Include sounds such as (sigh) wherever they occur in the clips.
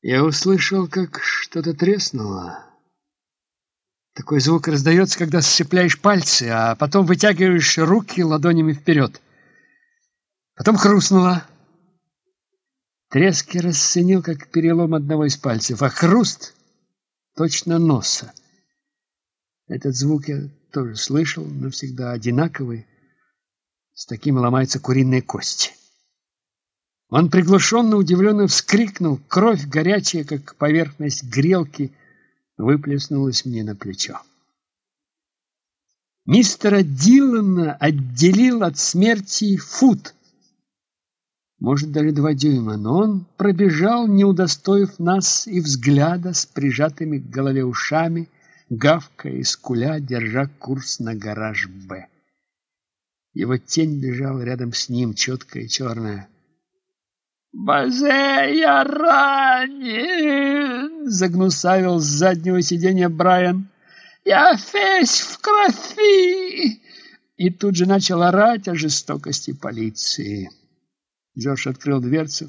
Я услышал, как что-то треснуло. Такой звук раздается, когда сцепляешь пальцы, а потом вытягиваешь руки ладонями вперед. Потом хрустнуло. Трески расценил, как перелом одного из пальцев, а хруст — точно носа. Этот звук я тоже слышал, но всегда одинаковый. С таким ломаются куриные кости. Он приглушенно, удивленно вскрикнул. Кровь, горячая, как поверхность грелки, выплеснулась мне на плечо. Мистера Дилана отделил от смерти фут. Может, даже два дюйма, но он пробежал, не удостоив нас и взгляда с прижатыми к голове ушами, гавкая и скуля, держа курс на гараж «Б». Его тень бежала рядом с ним, четкая и черная. «Базе, я ранен!» — загнусавил с заднего сиденья Брайан. «Я весь в крови!» И тут же начал орать о жестокости полиции. Джордж открыл дверцу.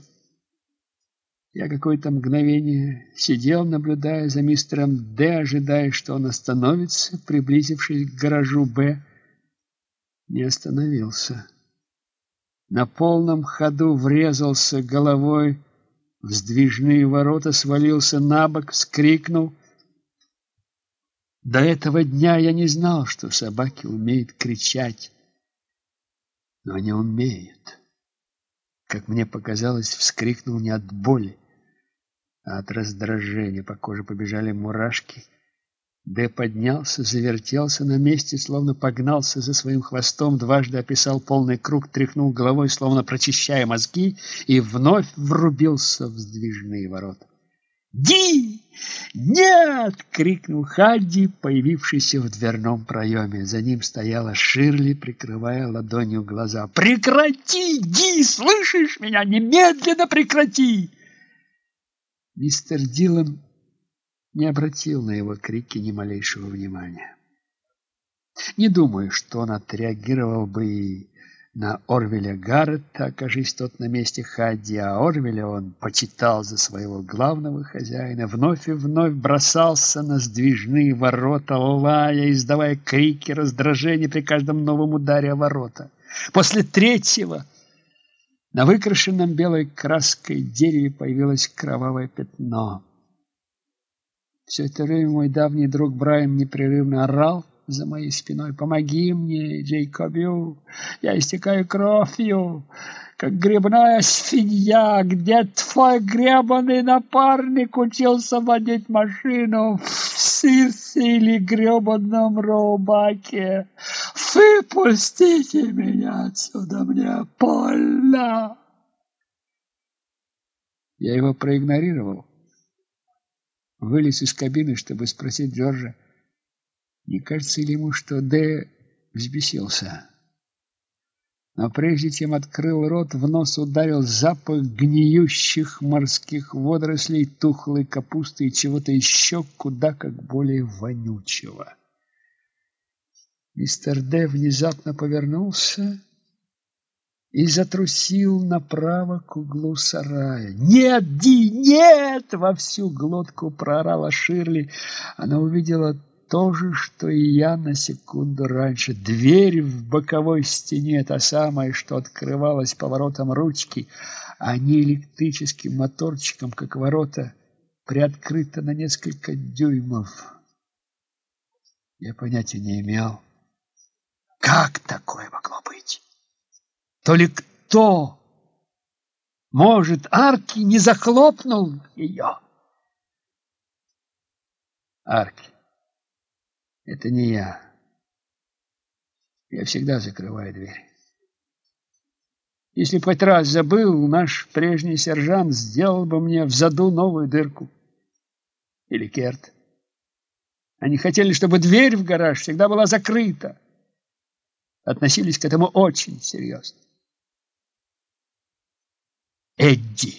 Я какое-то мгновение сидел, наблюдая за мистером Д, ожидая, что он остановится, приблизившись к гаражу Б. Не остановился на полном ходу врезался головой в сдвижные ворота, свалился на бок, вскрикнул. До этого дня я не знал, что собаки умеют кричать, но они умеют. Как мне показалось, вскрикнул не от боли, а от раздражения. По коже побежали мурашки — Д поднялся, завертелся на месте, словно погнался за своим хвостом, дважды описал полный круг, тряхнул головой, словно прочищая мозги, и вновь врубился в сдвижные ворота. «Ди! Нет!» — крикнул Хадди, появившийся в дверном проеме. За ним стояла Ширли, прикрывая ладонью глаза. «Прекрати! Ди! Слышишь меня? Немедленно прекрати!» Мистер Дилан не обратил на его крики ни малейшего внимания. Не думаю, что он отреагировал бы и на Орвеля Гарретта, окажись тот на месте Хадди, а Орвеля он почитал за своего главного хозяина, вновь и вновь бросался на сдвижные ворота, лая, издавая крики раздражения при каждом новом ударе о ворота. После третьего на выкрашенном белой краской дереве появилось кровавое пятно. Все это время мой давний друг Брайан непрерывно орал за моей спиной. «Помоги мне, Джейкобю! Я истекаю кровью, как грибная свинья! Где твой гребаный напарник учился водить машину в Сирсе или гребаном Роубаке? Выпустите меня отсюда, мне больно!» Я его проигнорировал вылез из кабины, чтобы спросить Джорджа, не кажется ли ему, что Д взбесился. Но прежде чем открыл рот, в нос ударил запах гниющих морских водорослей, тухлой капусты и чего-то еще куда как более вонючего. Мистер Д внезапно повернулся и затрусил направо к углу сарая. «Нет, Ди, нет!» — во всю глотку проорала Ширли. Она увидела то же, что и я на секунду раньше. Дверь в боковой стене, та самая, что открывалась поворотом ручки, а не электрическим моторчиком, как ворота, приоткрыта на несколько дюймов. Я понятия не имел, как такое могло быть то ли кто, может, Арки не захлопнул ее? Арки, это не я. Я всегда закрываю дверь. Если хоть раз забыл, наш прежний сержант сделал бы мне в заду новую дырку. Или Керт. Они хотели, чтобы дверь в гараж всегда была закрыта. Относились к этому очень серьезно. Эдди.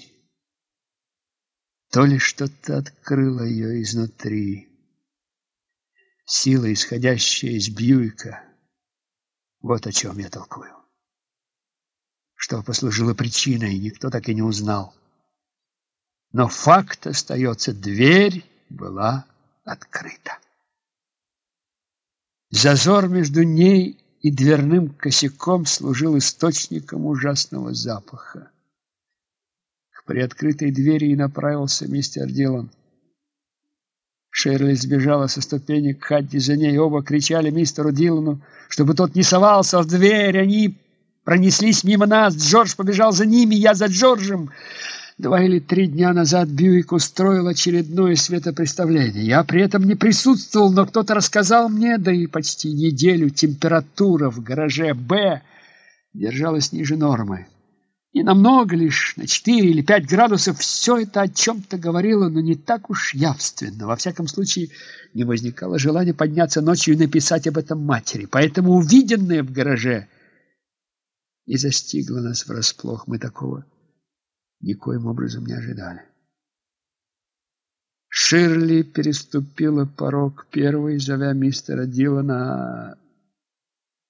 То ли что-то открыло ее изнутри. Сила, исходящая из Бьюика. Вот о чем я толкую. Что послужило причиной, никто так и не узнал. Но факт остается, дверь была открыта. Зазор между ней и дверным косяком служил источником ужасного запаха. К приоткрытой двери и направился мистер Дилан. Шерли сбежала со ступенек, Хадди за ней. Оба кричали мистеру Дилану, чтобы тот не совался в дверь. Они пронеслись мимо нас. Джордж побежал за ними, я за Джорджем. Два или три дня назад Бьюик устроил очередное светопреставление. Я при этом не присутствовал, но кто-то рассказал мне, да и почти неделю температура в гараже «Б» держалась ниже нормы. Не намного лишь, на 4 или 5 градусов, все это о чем-то говорило, но не так уж явственно. Во всяком случае, не возникало желания подняться ночью и написать об этом матери. Поэтому увиденное в гараже и застигло нас врасплох. Мы такого никоим образом не ожидали. Ширли переступила порог первой, зовя мистера Дилана, а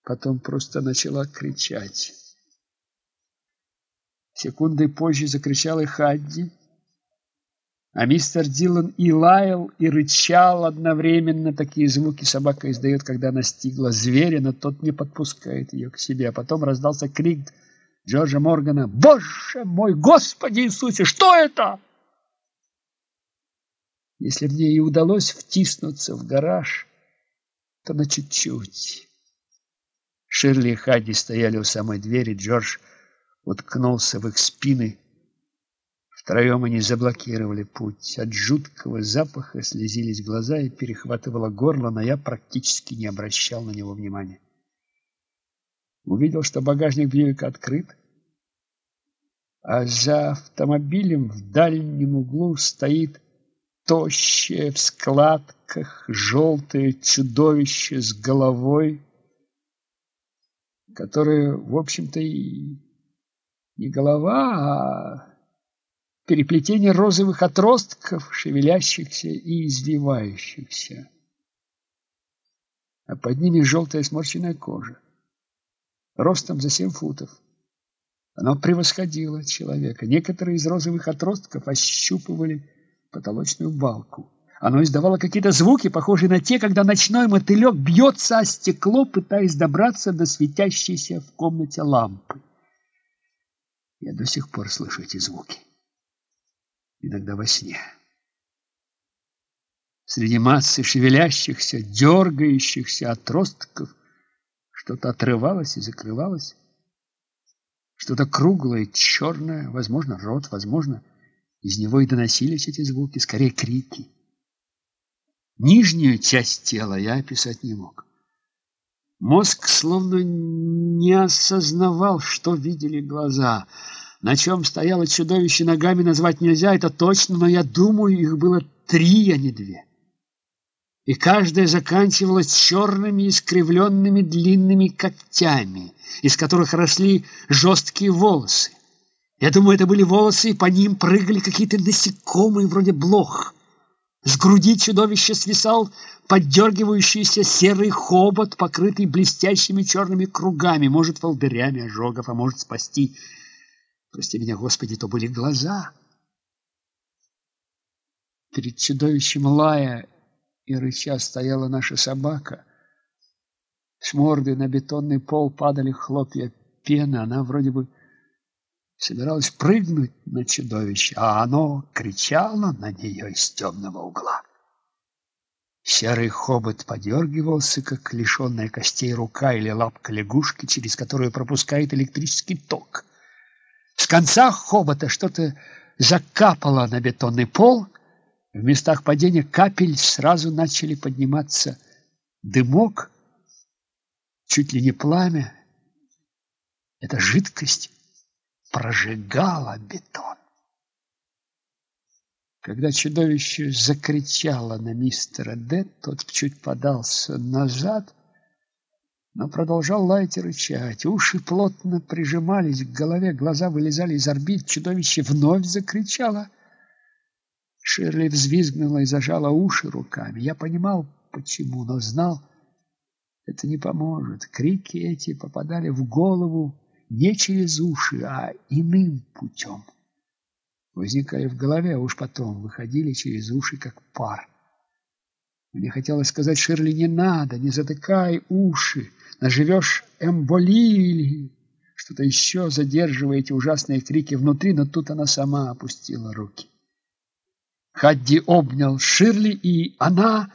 потом просто начала кричать. Секундой позже закричал и Хадди, а мистер Дилан и лаял, и рычал одновременно. Такие звуки собака издает, когда настигла зверя, но тот не подпускает ее к себе. А потом раздался крик Джорджа Моргана. «Боже мой, Господи Иисусе, что это?» Если мне и удалось втиснуться в гараж, то на чуть-чуть. Ширли и Хадди стояли у самой двери, Джордж уткнулся в их спины. Втроем они заблокировали путь. От жуткого запаха слезились глаза и перехватывало горло, но я практически не обращал на него внимания. Увидел, что багажник Бьюика открыт, а за автомобилем в дальнем углу стоит тощее в складках желтое чудовище с головой, которое, в общем-то, и не голова, а переплетение розовых отростков, шевелящихся и извивающихся. А под ними желтая сморщенная кожа, ростом за семь футов. Оно превосходило человека. Некоторые из розовых отростков ощупывали потолочную балку. Оно издавало какие-то звуки, похожие на те, когда ночной мотылек бьется о стекло, пытаясь добраться до светящейся в комнате лампы. Я до сих пор слышу эти звуки. Иногда во сне. Среди массы шевелящихся, дергающихся отростков что-то отрывалось и закрывалось. Что-то круглое, черное, возможно, рот, возможно, из него и доносились эти звуки, скорее крики. Нижнюю часть тела я описать не мог. Мозг словно не осознавал, что видели глаза. На чем стояло чудовище ногами назвать нельзя, это точно, но я думаю, их было три, а не две. И каждая заканчивалась черными искривленными длинными когтями, из которых росли жесткие волосы. Я думаю, это были волосы, и по ним прыгали какие-то насекомые, вроде блох. С груди чудовища свисал поддергивающийся серый хобот, покрытый блестящими черными кругами, может, волдырями ожогов, а может, спасти. Прости меня, Господи, то были глаза. Перед чудовищем лая и рыча стояла наша собака. С мордой на бетонный пол падали хлопья пены. Она вроде бы собиралась прыгнуть на чудовище, а оно кричало на нее из темного угла. Серый хобот подергивался, как лишенная костей рука или лапка лягушки, через которую пропускает электрический ток. С конца хобота что-то закапало на бетонный пол. В местах падения капель сразу начали подниматься дымок, чуть ли не пламя. Это жидкость прожигала бетон. Когда чудовище закричало на мистера Д, тот чуть подался назад, но продолжал лаять и рычать. Уши плотно прижимались к голове, глаза вылезали из орбит. Чудовище вновь закричало. Ширли взвизгнула и зажала уши руками. Я понимал, почему, но знал, это не поможет. Крики эти попадали в голову не через уши, а иным путем. возникали в голове, а уж потом выходили через уши, как пар. Мне хотелось сказать Ширли, не надо, не затыкай уши, наживешь эмболию или что-то еще, задерживая эти ужасные крики внутри, но тут она сама опустила руки. Хадди обнял Ширли, и она...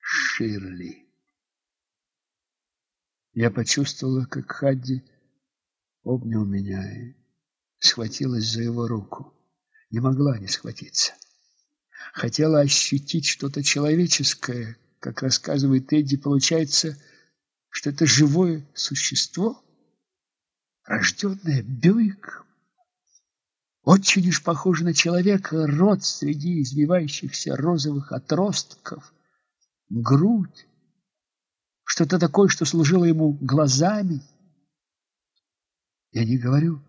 Ширли. Я почувствовала, как Хадди обнял меня и схватилась за его руку. Не могла не схватиться. Хотела ощутить что-то человеческое, как рассказывает Эдди, получается, что это живое существо, рожденное Бюйком. Очень уж похоже на человека, рот среди извивающихся розовых отростков, грудь, что-то такое, что служило ему глазами. Я не говорю,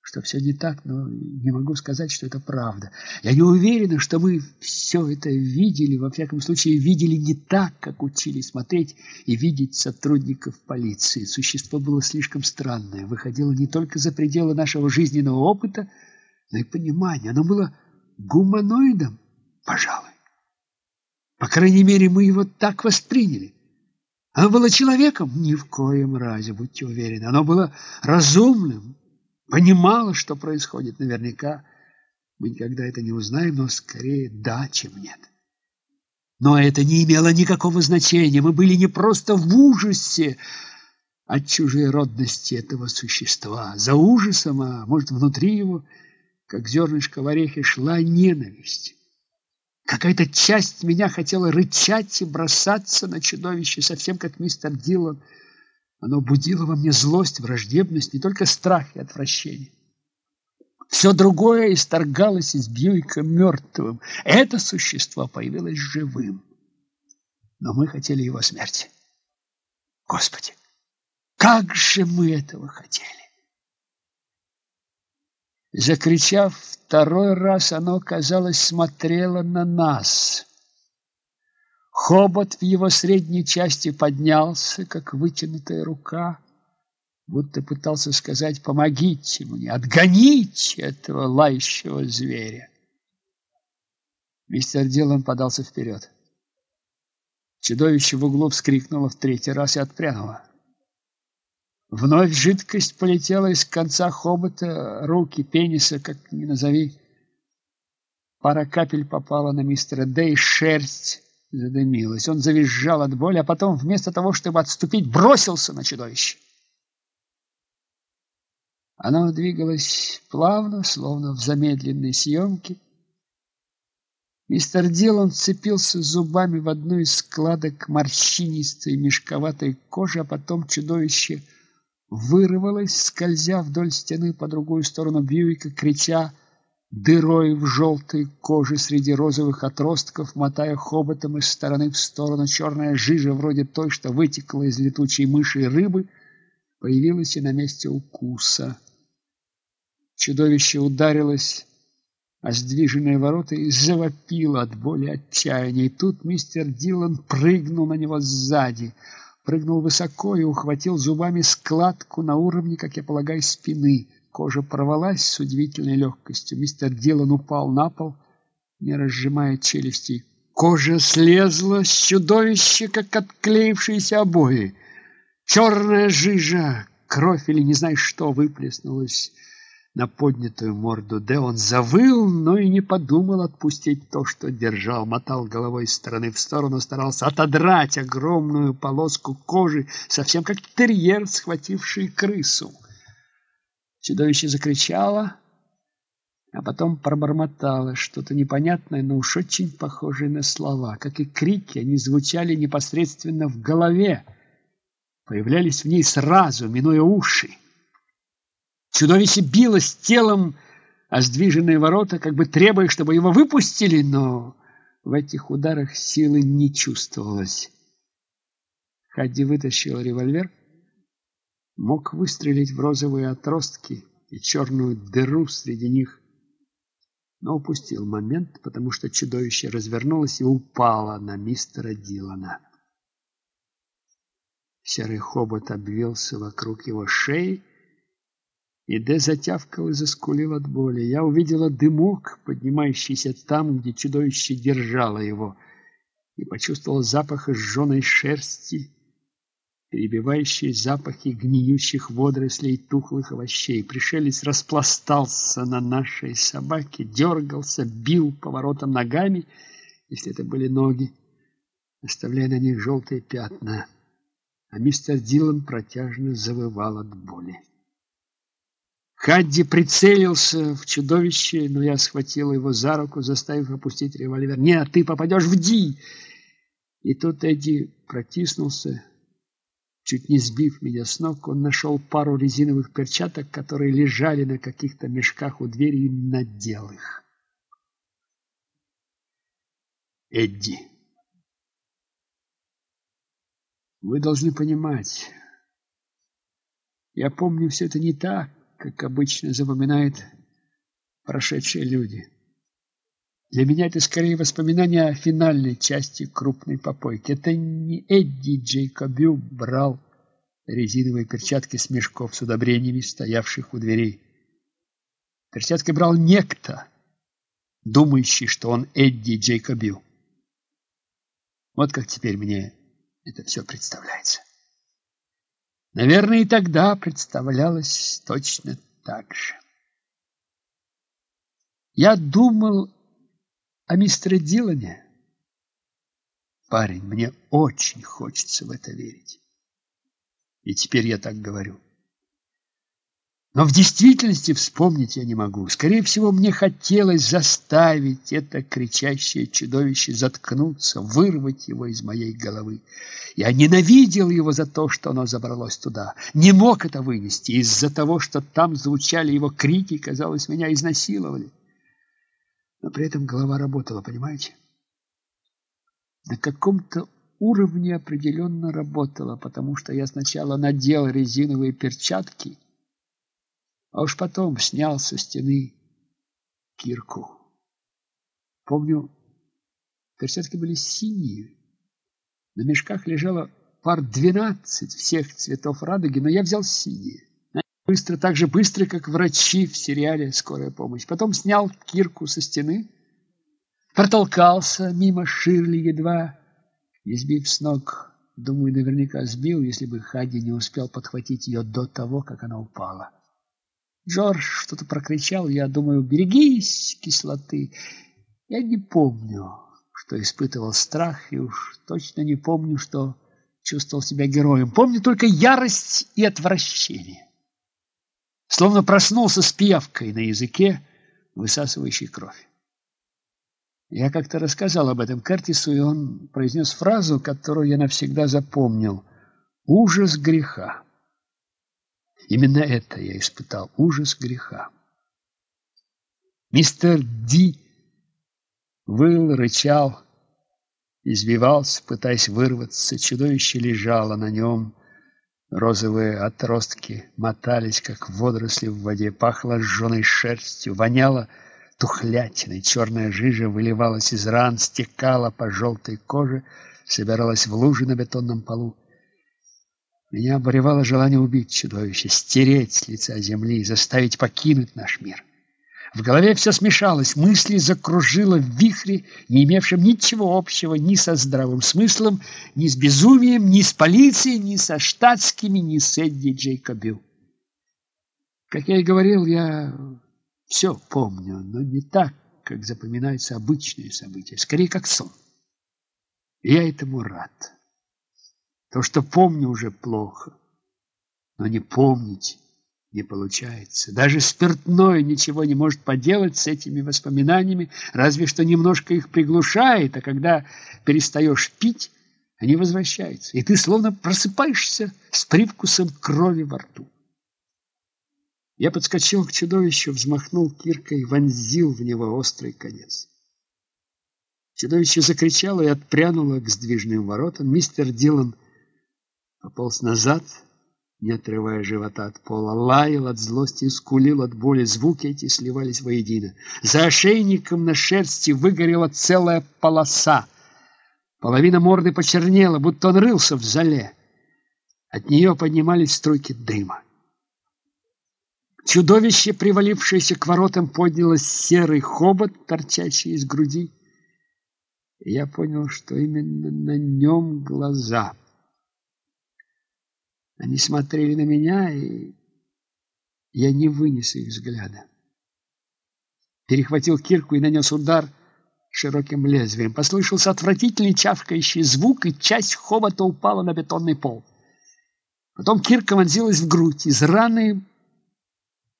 что все не так, но не могу сказать, что это правда. Я не уверена, что мы все это видели, во всяком случае, видели не так, как учили смотреть и видеть сотрудников полиции. Существо было слишком странное, выходило не только за пределы нашего жизненного опыта, но и понимания. Оно было гуманоидом, пожалуй. По крайней мере, мы его так восприняли. Оно было человеком? Ни в коем разе, будьте уверены. Оно было разумным, понимала, что происходит. Наверняка мы никогда это не узнаем, но скорее да, чем нет. Но это не имело никакого значения. Мы были не просто в ужасе от чужеродности этого существа. За ужасом, а может, внутри его, как зернышко в орехе, шла ненависть. Какая-то часть меня хотела рычать и бросаться на чудовище, совсем как мистер Дилан – оно будило во мне злость, враждебность, не только страх и отвращение. Все другое исторгалось из Бьюика мертвым. Это существо появилось живым. Но мы хотели его смерти. Господи, как же мы этого хотели! Закричав второй раз, оно, казалось, смотрело на нас. Хобот в его средней части поднялся, как вытянутая рука, будто пытался сказать «помогите мне, отгоните этого лающего зверя». Мистер Дилан подался вперед. Чудовище в углу вскрикнуло в третий раз и отпрянуло. Вновь жидкость полетела из конца хобота, руки, пениса, как ни назови. Пара капель попала на мистера Дэй, шерсть задымилась. Он завизжал от боли, а потом, вместо того, чтобы отступить, бросился на чудовище. Оно двигалось плавно, словно в замедленной съемке. Мистер Дилан цепился зубами в одну из складок морщинистой мешковатой кожи, а потом чудовище вырвалось, скользя вдоль стены по другую сторону Бьюика, крича дырой в желтой коже среди розовых отростков, мотая хоботом из стороны в сторону, черная жижа, вроде той, что вытекла из летучей мыши и рыбы, появилась и на месте укуса. Чудовище ударилось о сдвиженные ворота и завопило от боли отчаяния. И тут мистер Дилан прыгнул на него сзади, прыгнул высоко и ухватил зубами складку на уровне, как я полагаю, спины. Кожа порвалась с удивительной легкостью. Мистер Дилан упал на пол, не разжимая челюстей. Кожа слезла с чудовища, как отклеившиеся обои. Черная жижа, кровь или не знаю что, выплеснулась на поднятую морду Де. Он завыл, но и не подумал отпустить то, что держал. Мотал головой из стороны в сторону, старался отодрать огромную полоску кожи, совсем как терьер, схвативший крысу. Чудовище закричало, а потом пробормотало что-то непонятное, но уж очень похожее на слова. Как и крики, они звучали непосредственно в голове, появлялись в ней сразу, минуя уши. Чудовище билось телом о сдвиженные ворота, как бы требуя, чтобы его выпустили, но в этих ударах силы не чувствовалось. Хадди вытащил револьвер мог выстрелить в розовые отростки и черную дыру среди них, но упустил момент, потому что чудовище развернулось и упало на мистера Дилана. Серый хобот обвился вокруг его шеи И Де затявкал и заскулил от боли. Я увидела дымок, поднимающийся там, где чудовище держало его, и почувствовала запах сжженной шерсти, перебивающие запахи гниющих водорослей и тухлых овощей. Пришелец распластался на нашей собаке, дергался, бил поворотом ногами, если это были ноги, оставляя на них желтые пятна. А мистер Дилан протяжно завывал от боли. Хадди прицелился в чудовище, но я схватила его за руку, заставив опустить револьвер. «Нет, ты попадешь в Ди!» И тут Эдди протиснулся, чуть не сбив меня с ног. Он нашел пару резиновых перчаток, которые лежали на каких-то мешках у двери, и надел их. Эдди. Вы должны понимать, я помню все это не так, как обычно запоминают прошедшие люди. Для меня это скорее воспоминание о финальной части крупной попойки. Это не Эдди Джейкобю брал резиновые перчатки с мешков с удобрениями, стоявших у дверей. Перчатки брал некто, думающий, что он Эдди Джейкобю. Вот как теперь мне это все представляется. Наверное, и тогда представлялось точно так же. Я думал о мистере Дилане. Парень, мне очень хочется в это верить. И теперь я так говорю. Но в действительности вспомнить я не могу. Скорее всего, мне хотелось заставить это кричащее чудовище заткнуться, вырвать его из моей головы. Я ненавидел его за то, что оно забралось туда. Не мог это вынести из-за того, что там звучали его крики, казалось, меня изнасиловали. Но при этом голова работала, понимаете? На каком-то уровне определенно работала, потому что я сначала надел резиновые перчатки, а уж потом снял со стены кирку. Помню, перчатки были синие. На мешках лежало пар двенадцать всех цветов радуги, но я взял синие. Быстро, так же быстро, как врачи в сериале «Скорая помощь». Потом снял кирку со стены, протолкался мимо Ширли, едва не сбив с ног. Думаю, наверняка сбил, если бы Хади не успел подхватить ее до того, как она упала. Джордж что-то прокричал, я думаю, берегись кислоты. Я не помню, что испытывал страх, и уж точно не помню, что чувствовал себя героем. Помню только ярость и отвращение. Словно проснулся с пиявкой на языке, высасывающей кровь. Я как-то рассказал об этом Кертису, и он произнес фразу, которую я навсегда запомнил. «Ужас греха». Именно это я испытал, ужас греха. Мистер Ди выл, рычал, извивался, пытаясь вырваться. Чудовище лежало на нем. Розовые отростки мотались, как водоросли в воде. Пахло сжженной шерстью, воняло тухлятиной. Черная жижа выливалась из ран, стекала по желтой коже, собиралась в лужи на бетонном полу. Меня обуревало желание убить чудовище, стереть с лица земли, заставить покинуть наш мир. В голове все смешалось, мысли закружило в вихре, не имевшем ничего общего ни со здравым смыслом, ни с безумием, ни с полицией, ни со штатскими, ни с Эдди Джейкобю. Как я и говорил, я все помню, но не так, как запоминаются обычные события, скорее как сон. И я этому рад. То, что помню, уже плохо. Но не помнить не получается. Даже спиртное ничего не может поделать с этими воспоминаниями, разве что немножко их приглушает, а когда перестаешь пить, они возвращаются, и ты словно просыпаешься с привкусом крови во рту. Я подскочил к чудовищу, взмахнул киркой, вонзил в него острый конец. Чудовище закричало и отпрянуло к сдвижным воротам. Мистер Дилан пополз назад, не отрывая живота от пола, лаял от злости и скулил от боли. Звуки эти сливались воедино. За ошейником на шерсти выгорела целая полоса. Половина морды почернела, будто он рылся в зале. От нее поднимались струйки дыма. Чудовище, привалившееся к воротам, поднялось серый хобот, торчащий из груди. Я понял, что именно на нем глаза. Они смотрели на меня, и я не вынес их взгляда. Перехватил кирку и нанес удар широким лезвием. Послышался отвратительный чавкающий звук, и часть хобота упала на бетонный пол. Потом кирка вонзилась в грудь. Из раны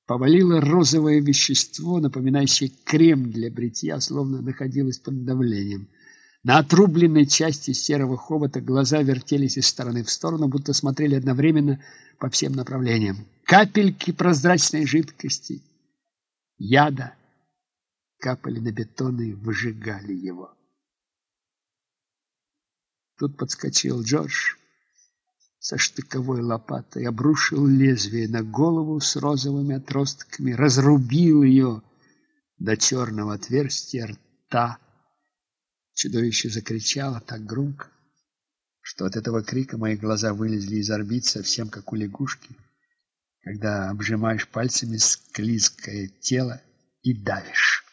повалило розовое вещество, напоминающее крем для бритья, словно находилось под давлением. На отрубленной части серого хобота глаза вертелись из стороны в сторону, будто смотрели одновременно по всем направлениям. Капельки прозрачной жидкости, яда, капали на бетон и выжигали его. Тут подскочил Джордж со штыковой лопатой, обрушил лезвие на голову с розовыми отростками, разрубил ее до черного отверстия рта. Чудовище закричало так громко, что от этого крика мои глаза вылезли из орбит совсем как у лягушки, когда обжимаешь пальцами склизкое тело и давишь.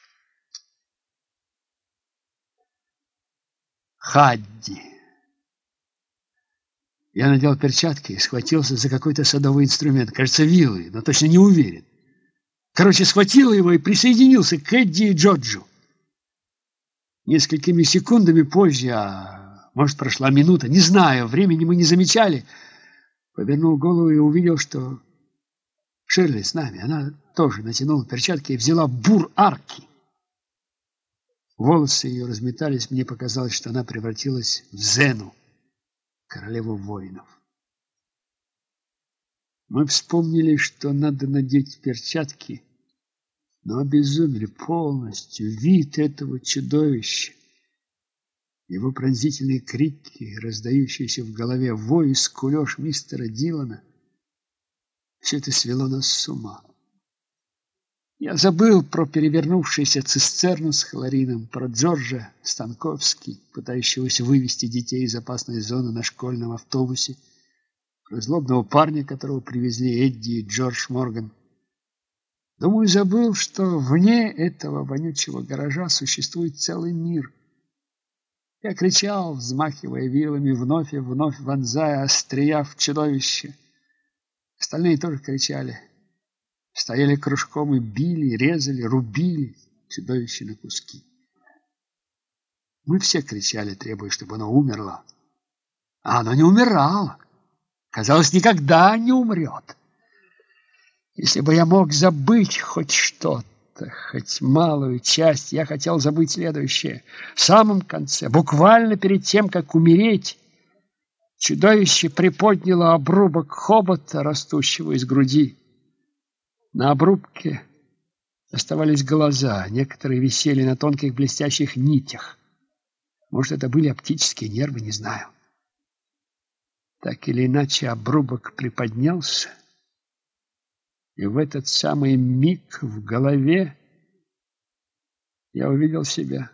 Хадди я надел перчатки и схватился за какой-то садовый инструмент, кажется, вилы, но точно не уверен. Короче, схватил его и присоединился к Эдди и Джорджу. Несколькими секундами позже, а может, прошла минута, не знаю, времени мы не замечали, повернул голову и увидел, что Шерли с нами. Она тоже натянула перчатки и взяла бур арки. Волосы ее разметались, мне показалось, что она превратилась в Зену королеву воинов. Мы вспомнили, что надо надеть перчатки, но обезумели полностью вид этого чудовища. Его пронзительные крики, раздающиеся в голове вой и скулеж мистера Дилана, все это свело нас с ума. Я забыл про перевернувшуюся цистерну с хлорином, про Джорджа Станковский, пытающегося вывести детей из опасной зоны на школьном автобусе, про злобного парня, которого привезли Эдди и Джордж Морган. Думаю, забыл, что вне этого вонючего гаража существует целый мир. Я кричал, взмахивая вилами, вновь и вновь вонзая острия в чудовище. Остальные тоже кричали — стояли кружком и били, резали, рубили чудовище на куски. Мы все кричали, требуя, чтобы оно умерло. А оно не умирало. Казалось, никогда не умрет. Если бы я мог забыть хоть что-то, хоть малую часть, я хотел забыть следующее. В самом конце, буквально перед тем, как умереть, чудовище приподняло обрубок хобота, растущего из груди. На обрубке оставались глаза, некоторые висели на тонких блестящих нитях. Может, это были оптические нервы, не знаю. Так или иначе, обрубок приподнялся, и в этот самый миг в голове я увидел себя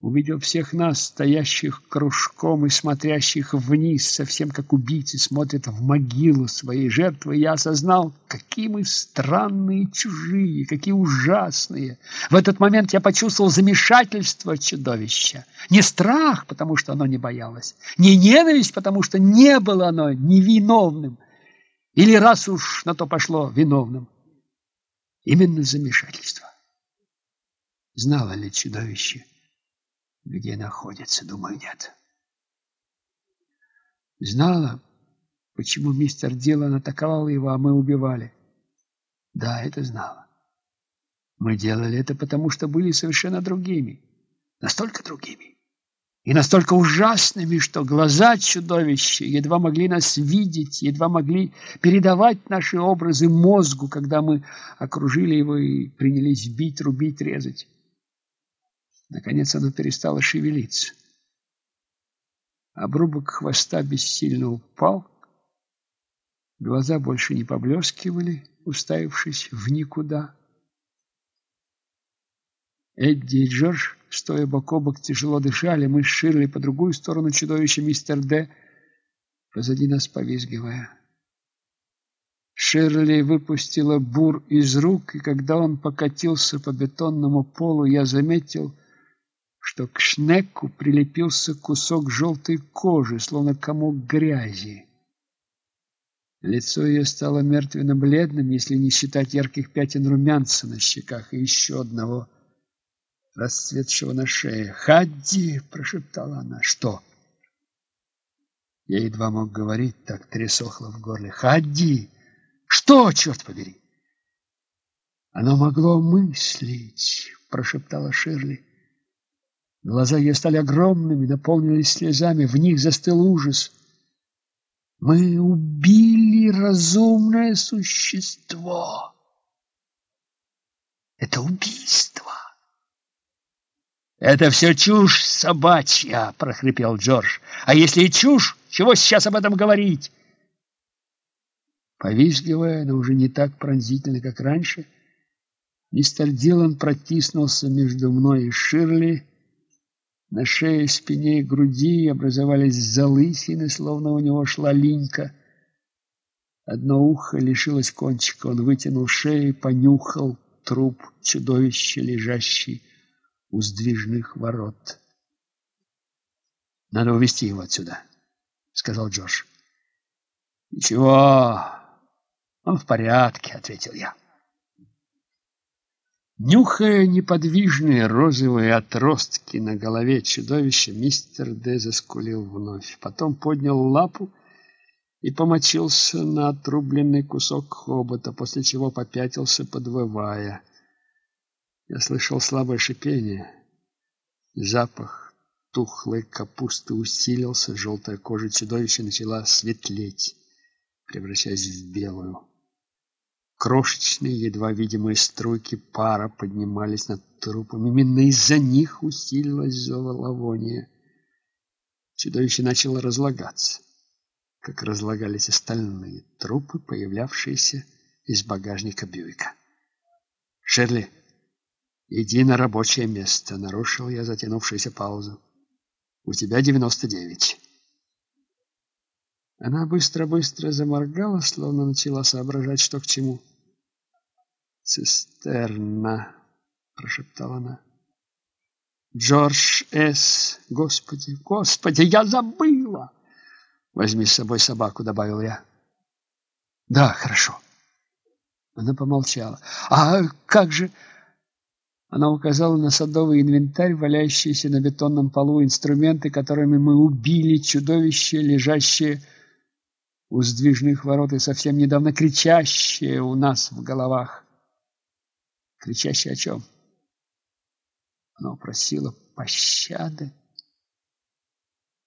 увидел всех нас, стоящих кружком и смотрящих вниз, совсем как убийцы смотрят в могилу своей жертвы, я осознал, какие мы странные, чужие, какие ужасные. В этот момент я почувствовал замешательство чудовища. Не страх, потому что оно не боялось, не ненависть, потому что не было оно невиновным, или раз уж на то пошло виновным. Именно замешательство. Знало ли чудовище, где находится, думаю, нет. Знала, почему мистер Дилан атаковал его, а мы убивали. Да, это знала. Мы делали это потому, что были совершенно другими. Настолько другими. И настолько ужасными, что глаза чудовища едва могли нас видеть, едва могли передавать наши образы мозгу, когда мы окружили его и принялись бить, рубить, резать. Наконец оно перестало шевелиться. Обрубок хвоста бессильно упал. Глаза больше не поблескивали, уставившись в никуда. Эдди и Джордж, стоя бок о бок, тяжело дышали. Мы с Ширли по другую сторону чудовища мистер Д, позади нас повизгивая. Ширли выпустила бур из рук, и когда он покатился по бетонному полу, я заметил, что к шнеку прилепился кусок желтой кожи, словно комок грязи. Лицо ее стало мертвенно-бледным, если не считать ярких пятен румянца на щеках и еще одного расцветшего на шее. «Хади!» — прошептала она. «Что?» Я едва мог говорить, так трясохло в горле. «Хади!» «Что, черт побери?» «Оно могло мыслить!» — прошептала Ширли. Глаза ее стали огромными, наполнились слезами, в них застыл ужас. Мы убили разумное существо. Это убийство. Это все чушь собачья, прохрипел Джордж. А если и чушь, чего сейчас об этом говорить? Повизгивая, но уже не так пронзительно, как раньше, мистер Дилан протиснулся между мной и Ширли, на шее, спине и груди образовались залысины, словно у него шла линька. Одно ухо лишилось кончика. Он вытянул шею и понюхал труп чудовища, лежащий у сдвижных ворот. «Надо увести его отсюда», — сказал Джош. «Ничего, он в порядке», — ответил я. Нюхая неподвижные розовые отростки на голове чудовища, мистер Д. заскулил вновь. Потом поднял лапу и помочился на отрубленный кусок хобота, после чего попятился, подвывая. Я слышал слабое шипение. Запах тухлой капусты усилился, желтая кожа чудовища начала светлеть, превращаясь в белую. Крошечные, едва видимые струйки пара поднимались над трупом. Именно из-за них усилилось золовоние. Чудовище начало разлагаться, как разлагались остальные трупы, появлявшиеся из багажника Бьюика. «Шерли, иди на рабочее место», — нарушил я затянувшуюся паузу. «У тебя девяносто девять». Она быстро-быстро заморгала, словно начала соображать, что к чему. «Цистерна», — прошептала она. «Джордж С. Господи, Господи, я забыла!» «Возьми с собой собаку», — добавил я. «Да, хорошо». Она помолчала. «А как же...» Она указала на садовый инвентарь, валяющийся на бетонном полу, инструменты, которыми мы убили чудовище, лежащее у сдвижных ворот и совсем недавно кричащее у нас в головах. Кричащее о чем? Оно просило пощады.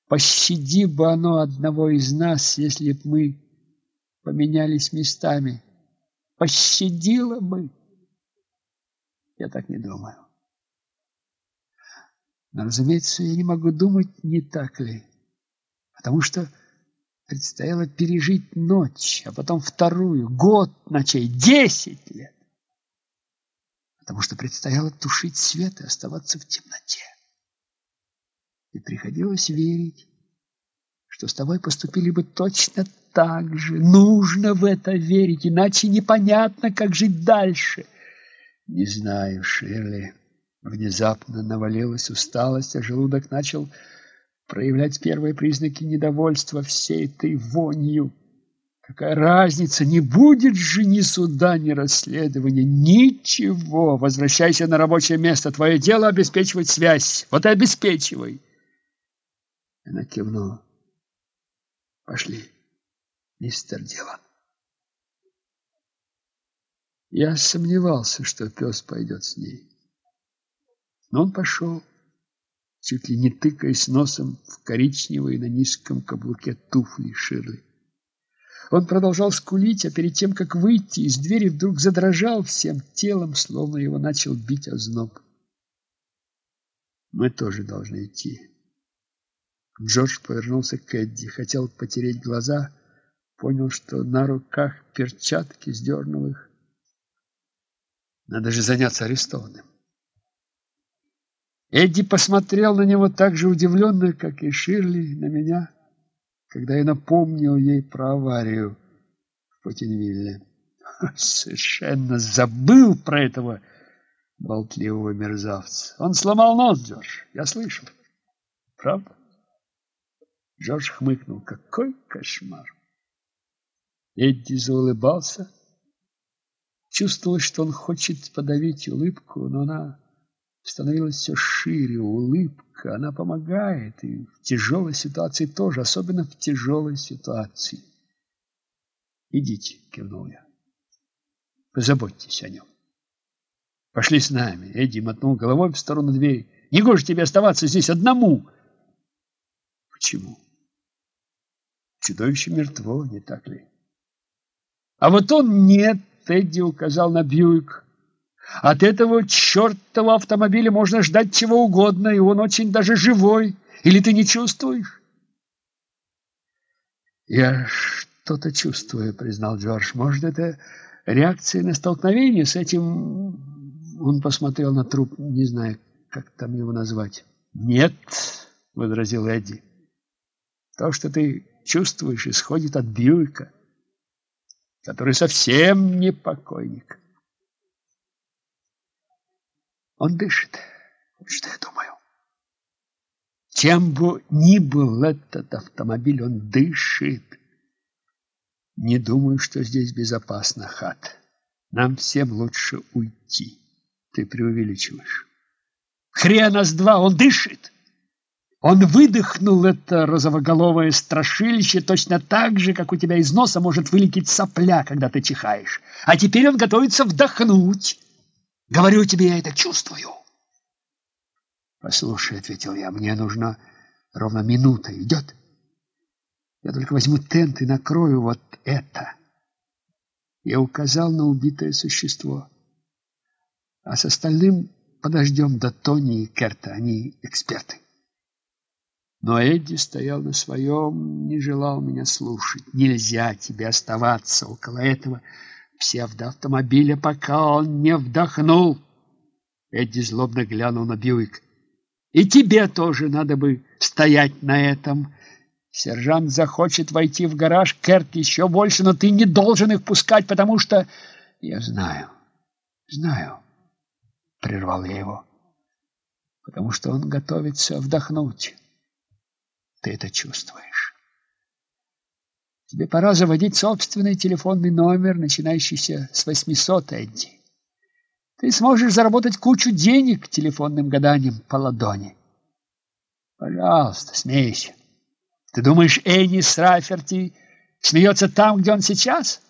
Пощади бы оно одного из нас, если б мы поменялись местами. Пощадило бы. Я так не думаю. Но, разумеется, я не могу думать, не так ли. Потому что Предстояло пережить ночь, а потом вторую, год ночей, десять лет. Потому что предстояло тушить свет и оставаться в темноте. И приходилось верить, что с тобой поступили бы точно так же. Нужно в это верить, иначе непонятно, как жить дальше. Не знаю, Ширли. Внезапно навалилась усталость, а желудок начал проявлять первые признаки недовольства всей этой вонью. Какая разница, не будет же ни суда, ни расследования, ничего. Возвращайся на рабочее место, твое дело обеспечивать связь. Вот и обеспечивай. Она кивнула. Пошли, мистер Дилан. Я сомневался, что пес пойдет с ней. Но он пошел чуть ли не тыкаясь носом в коричневые на низком каблуке туфли Ширли. Он продолжал скулить, а перед тем, как выйти из двери, вдруг задрожал всем телом, словно его начал бить озноб. Мы тоже должны идти. Джордж повернулся к Эдди, хотел потереть глаза, понял, что на руках перчатки, сдернул их. Надо же заняться арестованным. Эдди посмотрел на него так же удивленно, как и Ширли на меня, когда я напомнил ей про аварию. в Путинвилле. (laughs) Совершенно забыл про этого болтливого мерзавца. Он сломал нос, Джордж, я слышал. Правда? Джордж хмыкнул. Какой кошмар! Эдди заулыбался. Чувствовалось, что он хочет подавить улыбку, но она становилась все шире. Улыбка, она помогает. И в тяжелой ситуации тоже, особенно в тяжелой ситуации. «Идите», — кивнул я. «Позаботьтесь о нем». «Пошли с нами», — Эдди мотнул головой в сторону двери. «Негоже тебе оставаться здесь одному». «Почему?» «Чудовище мертво, не так ли?» «А вот он нет», — Эдди указал на Бьюик. «От этого чертова автомобиля можно ждать чего угодно, и он очень даже живой. Или ты не чувствуешь?» «Я что-то чувствую», — признал Джордж. «Может, это реакция на столкновение с этим...» Он посмотрел на труп, не знаю, как там его назвать. «Нет», — возразил Эдди. «То, что ты чувствуешь, исходит от Бьюика, который совсем не покойник. Он дышит, что я думаю. Чем бы ни был этот автомобиль, он дышит. Не думаю, что здесь безопасно, Хат. Нам всем лучше уйти. Ты преувеличиваешь. Хрена с два, он дышит. Он выдохнул это розовоголовое страшилище точно так же, как у тебя из носа может вылететь сопля, когда ты чихаешь. А теперь он готовится вдохнуть. Говорю тебе, я это чувствую. Послушай, ответил я, мне нужна ровно минута. Идет? Я только возьму тент и накрою вот это. Я указал на убитое существо. А с остальным подождем до Тони и Керта, они эксперты. Но Эдди стоял на своем, не желал меня слушать. Нельзя тебе оставаться около этого псевдоавтомобиля, пока он не вдохнул. Эдди злобно глянул на Бьюик. И тебе тоже надо бы стоять на этом. Сержант захочет войти в гараж, Керт еще больше, но ты не должен их пускать, потому что... Я знаю, знаю, прервал я его, потому что он готовится вдохнуть. Ты это чувствуешь. Тебе пора заводить собственный телефонный номер, начинающийся с 800, Эдди. Ты сможешь заработать кучу денег телефонным гаданием по ладони. Пожалуйста, смейся. Ты думаешь, Энис Раферти смеется там, где он сейчас?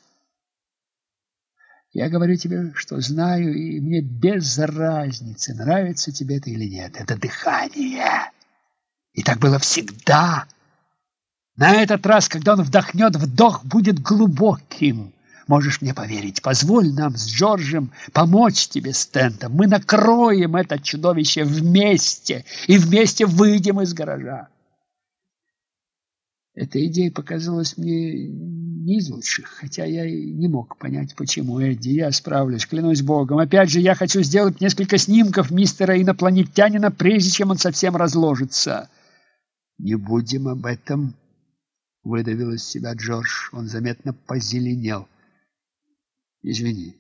Я говорю тебе, что знаю, и мне без разницы, нравится тебе это или нет. Это дыхание. И так было всегда. На этот раз, когда он вдохнет, вдох будет глубоким. Можешь мне поверить, позволь нам с Джорджем помочь тебе с тентом. Мы накроем это чудовище вместе и вместе выйдем из гаража. Эта идея показалась мне не из лучших, хотя я и не мог понять, почему. Эдди, я справлюсь, клянусь богом. Опять же, я хочу сделать несколько снимков мистера инопланетянина, прежде чем он совсем разложится. Не будем об этом, выдавил из себя Джордж. Он заметно позеленел. Извини.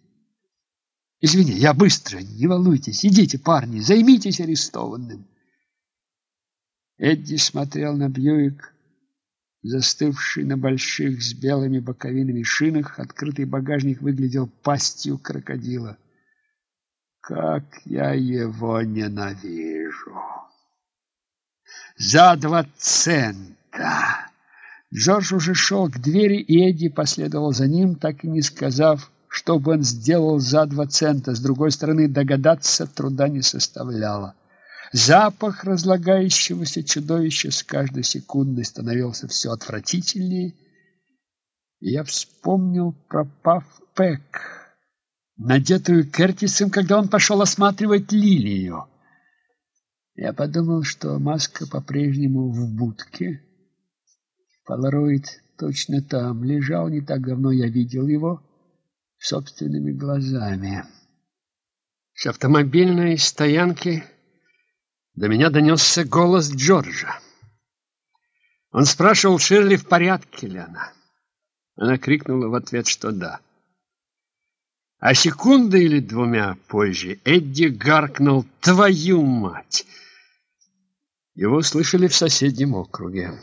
Извини, я быстро, не волнуйтесь. Идите, парни, займитесь арестованным. Эдди смотрел на Бьюик застывший на больших с белыми боковинами шинах, открытый багажник выглядел пастью крокодила. Как я его ненавижу! За два цента! Джордж уже шел к двери, и Эдди последовал за ним, так и не сказав, что бы он сделал за два цента. С другой стороны, догадаться труда не составляло. Запах разлагающегося чудовища с каждой секундой становился все отвратительнее. Я вспомнил про паф-пэк, надетую Кертисом, когда он пошел осматривать лилию. Я подумал, что маска по-прежнему в будке. Полароид точно там лежал, не так давно я видел его собственными глазами. С автомобильной стоянки до меня донесся голос Джорджа. Он спрашивал Ширли, в порядке ли она. Она крикнула в ответ, что да. А секунды или двумя позже Эдди гаркнул «Твою мать!». Его слышали в соседнем округе.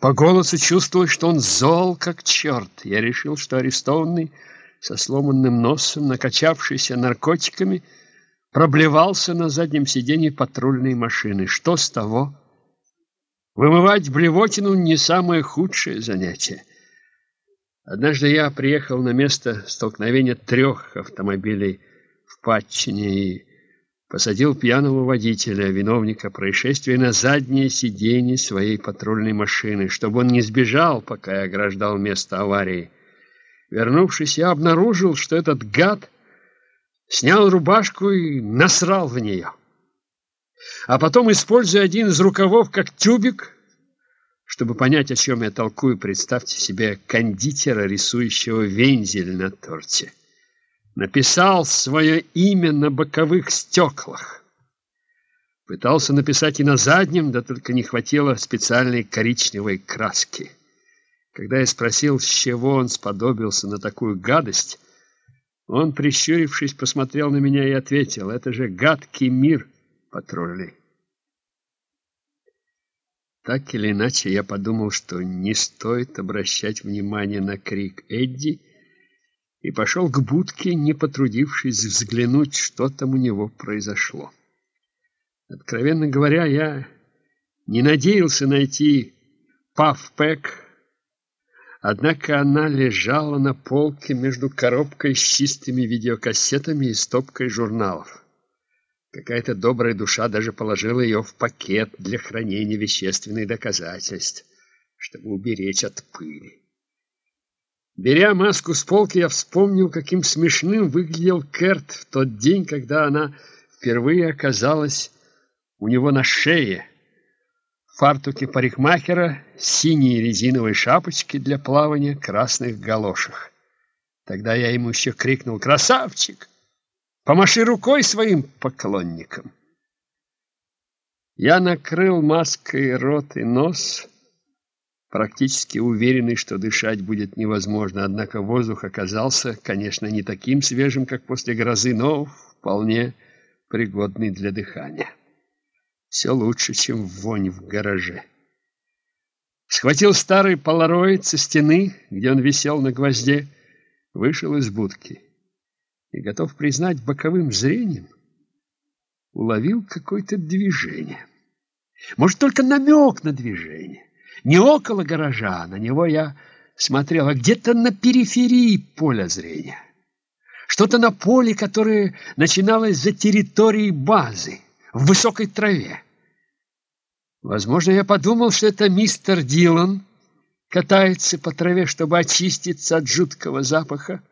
По голосу чувствовалось, что он зол, как черт. Я решил, что арестованный со сломанным носом, накачавшийся наркотиками, проблевался на заднем сиденье патрульной машины. Что с того? Вымывать блевотину не самое худшее занятие. Однажды я приехал на место столкновения трех автомобилей в Патчине и посадил пьяного водителя, виновника происшествия, на заднее сиденье своей патрульной машины, чтобы он не сбежал, пока я ограждал место аварии. Вернувшись, я обнаружил, что этот гад снял рубашку и насрал в нее. А потом, используя один из рукавов как тюбик, чтобы понять, о чем я толкую, представьте себе кондитера, рисующего вензель на торте. Написал свое имя на боковых стеклах. Пытался написать и на заднем, да только не хватило специальной коричневой краски. Когда я спросил, с чего он сподобился на такую гадость, он, прищурившись, посмотрел на меня и ответил, «Это же гадкий мир патрульный». Так или иначе, я подумал, что не стоит обращать внимание на крик Эдди, и пошел к будке, не потрудившись взглянуть, что там у него произошло. Откровенно говоря, я не надеялся найти пафпэк, однако она лежала на полке между коробкой с чистыми видеокассетами и стопкой журналов. Какая-то добрая душа даже положила ее в пакет для хранения вещественных доказательств, чтобы уберечь от пыли. Беря маску с полки, я вспомнил, каким смешным выглядел Керт в тот день, когда она впервые оказалась у него на шее. Фартуки парикмахера, синие резиновые шапочки для плавания, красных галошах. Тогда я ему еще крикнул «Красавчик!» Помаши рукой своим поклонникам. Я накрыл маской рот и нос, практически уверенный, что дышать будет невозможно, однако воздух оказался, конечно, не таким свежим, как после грозы, но вполне пригодный для дыхания. Все лучше, чем вонь в гараже. Схватил старый полароид со стены, где он висел на гвозде, вышел из будки и, готов признать боковым зрением, уловил какое-то движение. Может, только намек на движение. Не около гаража, на него я смотрел, а где-то на периферии поля зрения. Что-то на поле, которое начиналось за территорией базы, в высокой траве. Возможно, я подумал, что это мистер Дилан катается по траве, чтобы очиститься от жуткого запаха,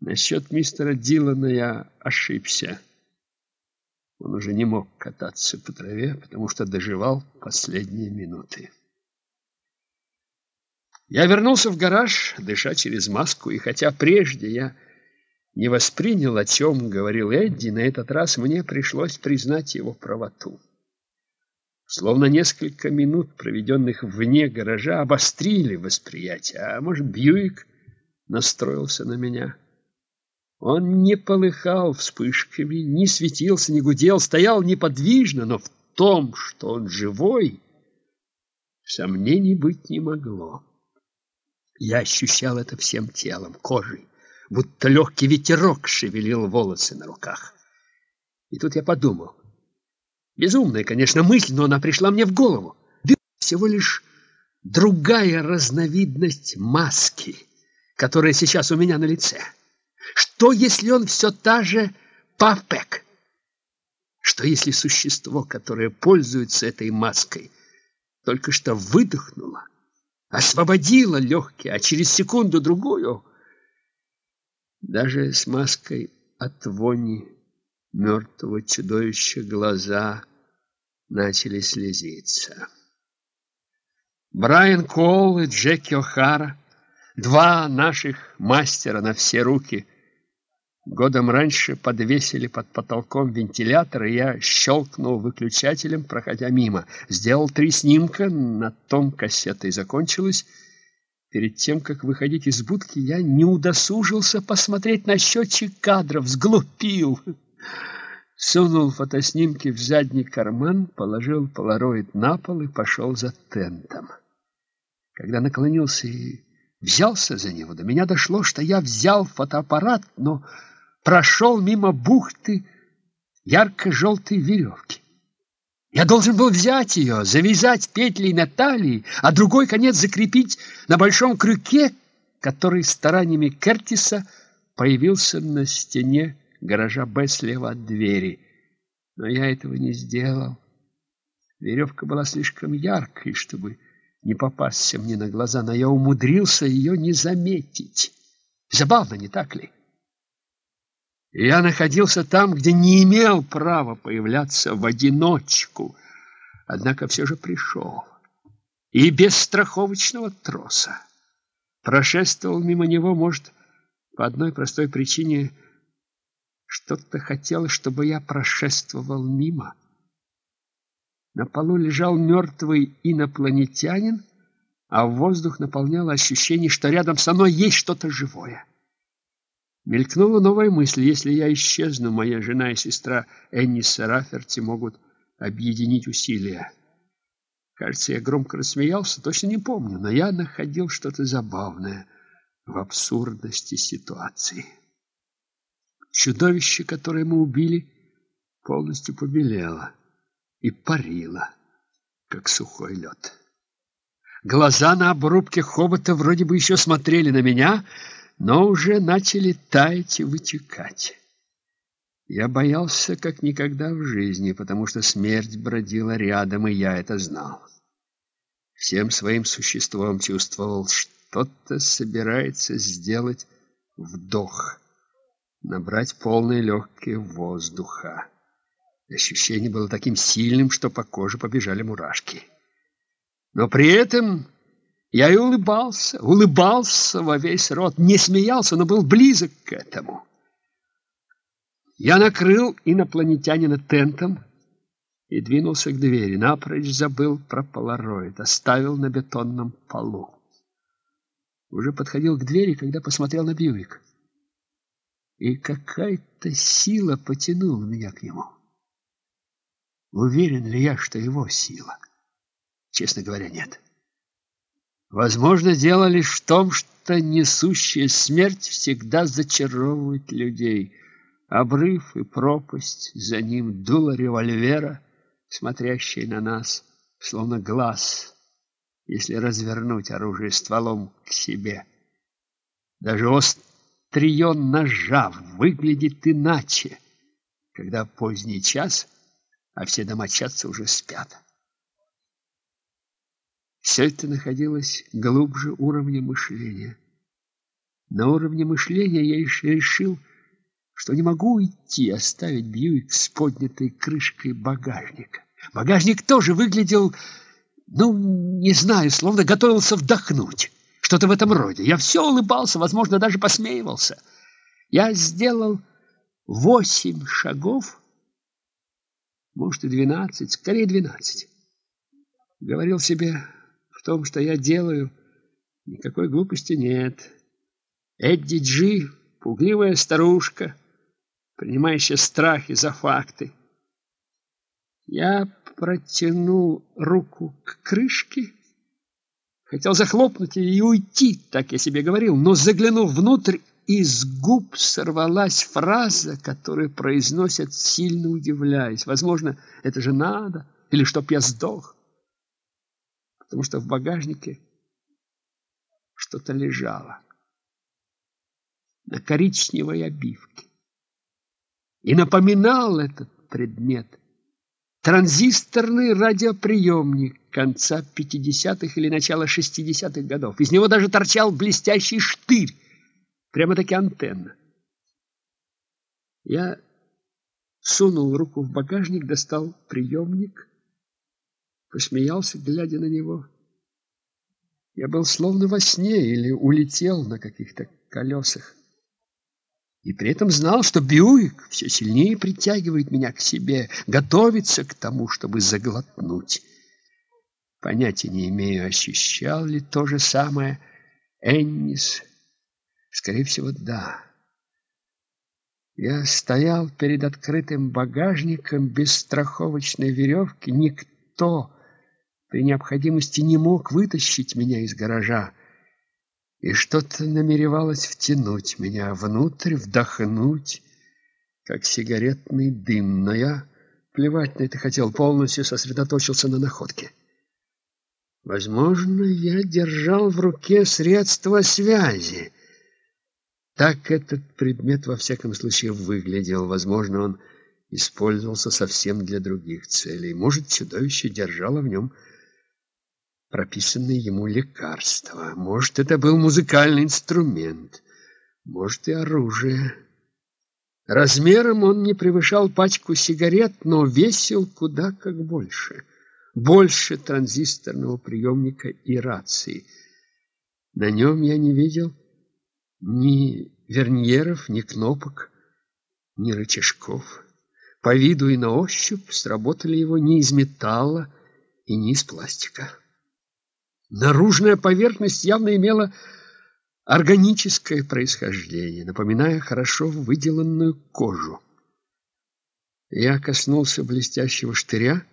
Насчет мистера Дилана я ошибся. Он уже не мог кататься по траве, потому что доживал последние минуты. Я вернулся в гараж, дыша через маску, и хотя прежде я не воспринял, о чем говорил Эдди, на этот раз мне пришлось признать его правоту. Словно несколько минут, проведенных вне гаража, обострили восприятие, а может, Бьюик настроился на меня. Он не полыхал вспышками, не светился, не гудел, стоял неподвижно, но в том, что он живой, сомнений быть не могло. Я ощущал это всем телом, кожей, будто легкий ветерок шевелил волосы на руках. И тут я подумал. Безумная, конечно, мысль, но она пришла мне в голову. Дым всего лишь другая разновидность маски, которая сейчас у меня на лице. Что, если он все та же Павпек? Что, если существо, которое пользуется этой маской, только что выдохнуло, освободило легкие, а через секунду-другую, даже с маской от вони мертвого чудовища глаза начали слезиться. Брайан Колл и Джеки О'Хара, два наших мастера на все руки – Годом раньше подвесили под потолком вентилятор, и я щелкнул выключателем, проходя мимо. Сделал три снимка, на том кассета и закончилась. Перед тем, как выходить из будки, я не удосужился посмотреть на счетчик кадров, сглупил. Сунул фотоснимки в задний карман, положил полароид на пол и пошел за тентом. Когда наклонился и взялся за него, до меня дошло, что я взял фотоаппарат, но прошел мимо бухты ярко-желтой веревки. Я должен был взять ее, завязать петлей на талии, а другой конец закрепить на большом крюке, который стараниями Кертиса появился на стене гаража Б слева от двери. Но я этого не сделал. Веревка была слишком яркой, чтобы не попасться мне на глаза, но я умудрился ее не заметить. Забавно, не так ли? Я находился там, где не имел права появляться в одиночку, однако все же пришел. И без страховочного троса. Прошествовал мимо него, может, по одной простой причине что-то хотелось, чтобы я прошествовал мимо. На полу лежал мертвый инопланетянин, а воздух наполняло ощущение, что рядом со мной есть что-то живое. Мелькнула новая мысль. Если я исчезну, моя жена и сестра Энни Сараферти могут объединить усилия. Кажется, я громко рассмеялся, точно не помню, но я находил что-то забавное в абсурдности ситуации. Чудовище, которое мы убили, полностью побелело и парило, как сухой лед. Глаза на обрубке хобота вроде бы еще смотрели на меня, но уже начали таять и вытекать. Я боялся как никогда в жизни, потому что смерть бродила рядом, и я это знал. Всем своим существом чувствовал, что-то собирается сделать вдох, набрать полные легкие воздуха. Ощущение было таким сильным, что по коже побежали мурашки. Но при этом я и улыбался, улыбался во весь рот, не смеялся, но был близок к этому. Я накрыл инопланетянина тентом и двинулся к двери. Напрочь забыл про полароид, оставил на бетонном полу. Уже подходил к двери, когда посмотрел на Бьюик. И какая-то сила потянула меня к нему. Уверен ли я, что его сила? Честно говоря, нет. Возможно, дело лишь в том, что несущая смерть всегда зачаровывает людей. Обрыв и пропасть, за ним дуло револьвера, смотрящий на нас, словно глаз, если развернуть оружие стволом к себе. Даже острие ножа выглядит иначе, когда поздний час, а все домочадцы уже спят. Все это находилось глубже уровня мышления. На уровне мышления я еще решил, что не могу уйти, оставить Бьюик с поднятой крышкой багажника. Багажник тоже выглядел, ну, не знаю, словно готовился вдохнуть. Что-то в этом роде. Я все улыбался, возможно, даже посмеивался. Я сделал восемь шагов, может, и двенадцать, скорее двенадцать. Говорил себе, том, что я делаю, никакой глупости нет. Эдди Джи — пугливая старушка, принимающая страхи за факты. Я протянул руку к крышке, хотел захлопнуть и уйти, так я себе говорил, но, заглянув внутрь, из губ сорвалась фраза, которую произносят, сильно удивляясь. Возможно, это же надо, или чтоб я сдох потому что в багажнике что-то лежало на коричневой обивке. И напоминал этот предмет транзисторный радиоприемник конца 50-х или начала 60-х годов. Из него даже торчал блестящий штырь, прямо-таки антенна. Я сунул руку в багажник, достал приемник посмеялся, глядя на него. Я был словно во сне или улетел на каких-то колесах. И при этом знал, что Бьюик все сильнее притягивает меня к себе, готовится к тому, чтобы заглотнуть. Понятия не имею, ощущал ли то же самое Эннис? Скорее всего, да. Я стоял перед открытым багажником без страховочной веревки. Никто при необходимости не мог вытащить меня из гаража. И что-то намеревалось втянуть меня внутрь, вдохнуть, как сигаретный дым. Но я плевать на это хотел, полностью сосредоточился на находке. Возможно, я держал в руке средства связи. Так этот предмет во всяком случае выглядел. Возможно, он использовался совсем для других целей. Может, чудовище держало в нем прописанное ему лекарство. Может, это был музыкальный инструмент. Может, и оружие. Размером он не превышал пачку сигарет, но весил куда как больше. Больше транзисторного приемника и рации. На нем я не видел ни верньеров, ни кнопок, ни рычажков. По виду и на ощупь сработали его не из металла и не из пластика. Наружная поверхность явно имела органическое происхождение, напоминая хорошо выделанную кожу. Я коснулся блестящего штыря,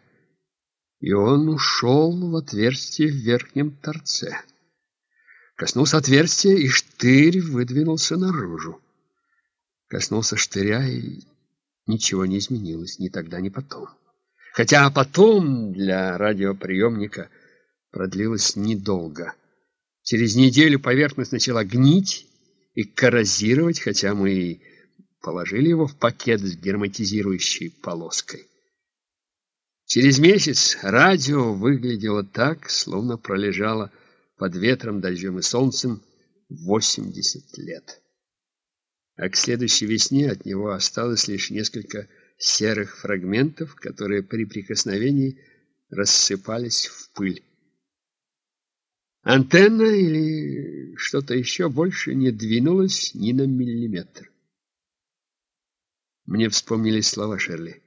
и он ушел в отверстие в верхнем торце. Коснулся отверстия, и штырь выдвинулся наружу. Коснулся штыря, и ничего не изменилось ни тогда, ни потом. Хотя потом для радиоприемника продлилось недолго. Через неделю поверхность начала гнить и коррозировать, хотя мы и положили его в пакет с герметизирующей полоской. Через месяц радио выглядело так, словно пролежало под ветром, дождем и солнцем 80 лет. А к следующей весне от него осталось лишь несколько серых фрагментов, которые при прикосновении рассыпались в пыль. Антенна или что-то еще больше не двинулась ни на миллиметр. Мне вспомнились слова Шерли.